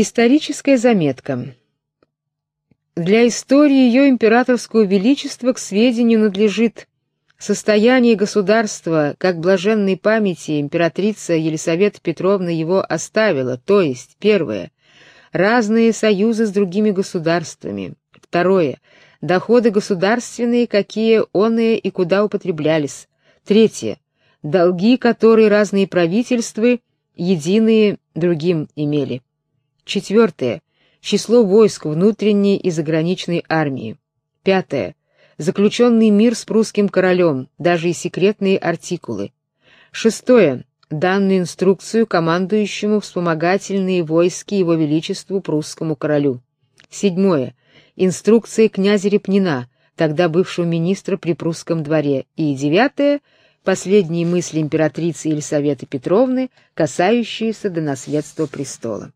Историческая заметка. Для истории ее императорского величества к сведению надлежит состояние государства, как блаженной памяти императрица Елисавета Петровна его оставила, то есть первое разные союзы с другими государствами. Второе доходы государственные, какие оные и куда употреблялись. Третье долги, которые разные правительства единые другим имели. Четвертое число войск внутренней и заграничной армии. Пятое заключенный мир с прусским королем, даже и секретные артикулы. Шестое данную инструкцию командующему вспомогательные войски его величеству прусскому королю. Седьмое инструкция князя Репнина, тогда бывшего министра при прусском дворе. И девятое последние мысли императрицы Елисаветы Петровны, касающиеся до наследства престола.